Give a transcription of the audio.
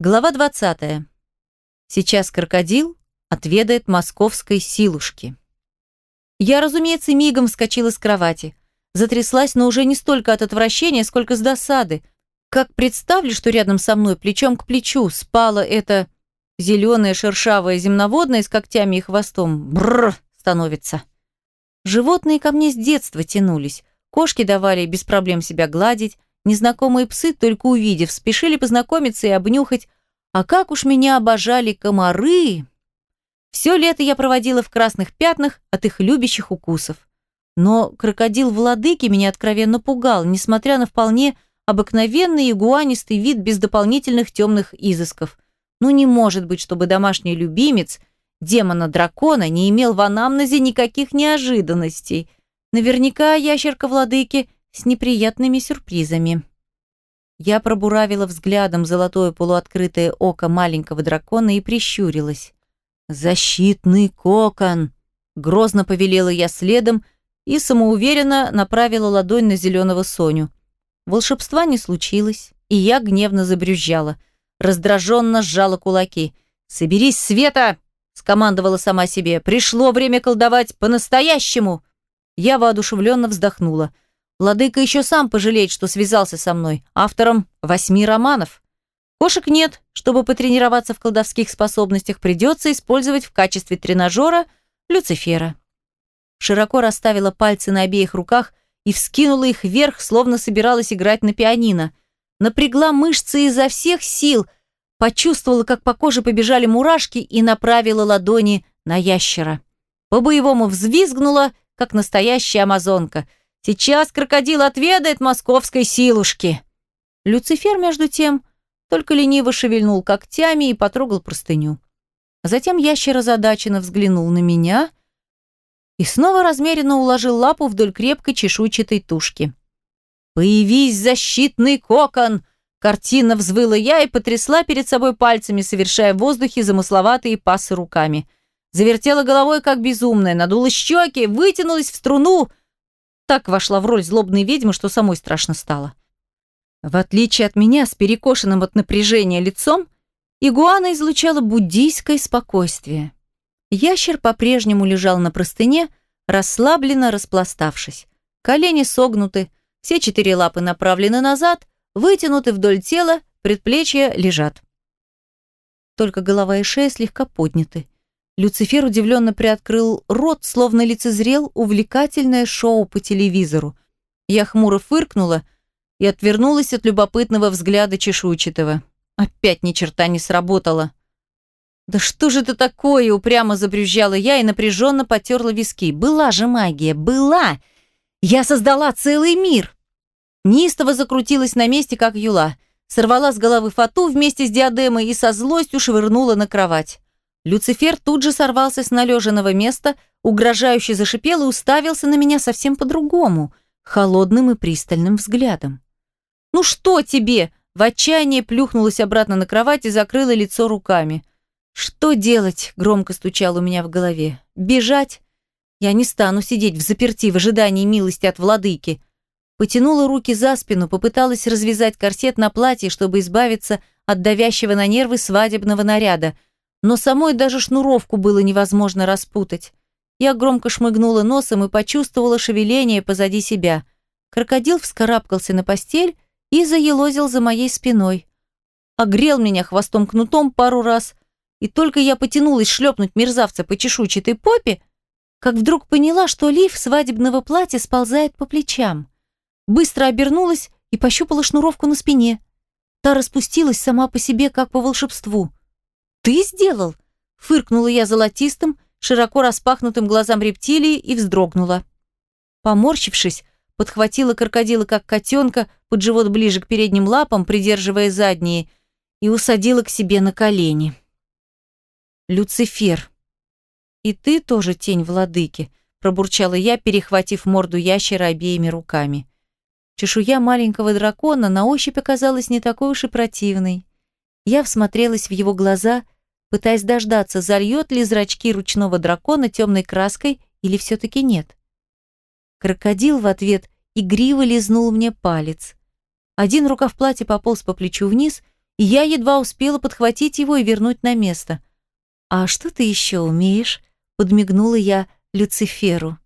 Глава 20. Сейчас крокодил отведает московской силушки. Я, разумеется, мигом вскочила с кровати. Затряслась, но уже не столько от отвращения, сколько с досады. Как представлю, что рядом со мной, плечом к плечу, спала эта зеленая шершавая земноводная с когтями и хвостом. Бррр, становится. Животные ко мне с детства тянулись. Кошки давали без проблем себя гладить, Незнакомые псы, только увидев, спешили познакомиться и обнюхать. А как уж меня обожали комары! Все лето я проводила в красных пятнах от их любящих укусов. Но крокодил владыки меня откровенно пугал, несмотря на вполне обыкновенный игуанистый вид без дополнительных темных изысков. Ну не может быть, чтобы домашний любимец демона-дракона не имел в анамнезе никаких неожиданностей. Наверняка ящерка владыки с неприятными сюрпризами. Я пробуравила взглядом золотое полуоткрытое око маленького дракона и прищурилась. «Защитный кокон!» Грозно повелела я следом и самоуверенно направила ладонь на зеленого Соню. Волшебства не случилось, и я гневно забрюзжала. Раздраженно сжала кулаки. «Соберись, Света!» — скомандовала сама себе. «Пришло время колдовать по-настоящему!» Я воодушевленно вздохнула. Владыка еще сам пожалеет, что связался со мной, автором восьми романов. Кошек нет, чтобы потренироваться в колдовских способностях, придется использовать в качестве тренажера Люцифера. Широко расставила пальцы на обеих руках и вскинула их вверх, словно собиралась играть на пианино. Напрягла мышцы изо всех сил, почувствовала, как по коже побежали мурашки и направила ладони на ящера. По-боевому взвизгнула, как настоящая амазонка – Сейчас крокодил отведает московской силушки. Люцифер, между тем, только лениво шевельнул когтями и потрогал простыню. Затем ящер озадаченно взглянул на меня и снова размеренно уложил лапу вдоль крепкой чешуйчатой тушки. «Появись, защитный кокон!» Картина взвыла я и потрясла перед собой пальцами, совершая в воздухе замысловатые пасы руками. Завертела головой, как безумная, надула щеки, вытянулась в струну так вошла в роль злобной ведьмы, что самой страшно стало. В отличие от меня, с перекошенным от напряжения лицом, игуана излучала буддийское спокойствие. Ящер по-прежнему лежал на простыне, расслабленно распластавшись. Колени согнуты, все четыре лапы направлены назад, вытянуты вдоль тела, предплечья лежат. Только голова и шея слегка подняты. Люцифер удивленно приоткрыл рот, словно лицезрел увлекательное шоу по телевизору. Я хмуро фыркнула и отвернулась от любопытного взгляда чешуйчатого. Опять ни черта не сработало. «Да что же это такое?» – упрямо забрюзжала я и напряженно потерла виски. «Была же магия, была! Я создала целый мир!» Нистово закрутилась на месте, как юла. Сорвала с головы фату вместе с диадемой и со злостью швырнула на кровать. Люцифер тут же сорвался с належенного места, угрожающе зашипел и уставился на меня совсем по-другому, холодным и пристальным взглядом. «Ну что тебе?» В отчаянии плюхнулась обратно на кровать и закрыла лицо руками. «Что делать?» – громко стучал у меня в голове. «Бежать? Я не стану сидеть в заперти в ожидании милости от владыки». Потянула руки за спину, попыталась развязать корсет на платье, чтобы избавиться от давящего на нервы свадебного наряда – но самой даже шнуровку было невозможно распутать. Я громко шмыгнула носом и почувствовала шевеление позади себя. Крокодил вскарабкался на постель и заелозил за моей спиной. Огрел меня хвостом-кнутом пару раз, и только я потянулась шлепнуть мерзавца по чешуйчатой попе, как вдруг поняла, что лиф свадебного платья сползает по плечам. Быстро обернулась и пощупала шнуровку на спине. Та распустилась сама по себе, как по волшебству. «Ты сделал?» Фыркнула я золотистым, широко распахнутым глазам рептилии и вздрогнула. Поморщившись, подхватила крокодила как котенка под живот ближе к передним лапам, придерживая задние, и усадила к себе на колени. «Люцифер, и ты тоже тень владыки», пробурчала я, перехватив морду ящера обеими руками. Чешуя маленького дракона на ощупь оказалась не такой уж и противной. Я всмотрелась в его глаза – пытаясь дождаться, зальет ли зрачки ручного дракона темной краской или все-таки нет. Крокодил в ответ игриво лизнул мне палец. Один рукав платья пополз по плечу вниз и я едва успела подхватить его и вернуть на место. «А что ты еще умеешь?» — подмигнула я Люциферу.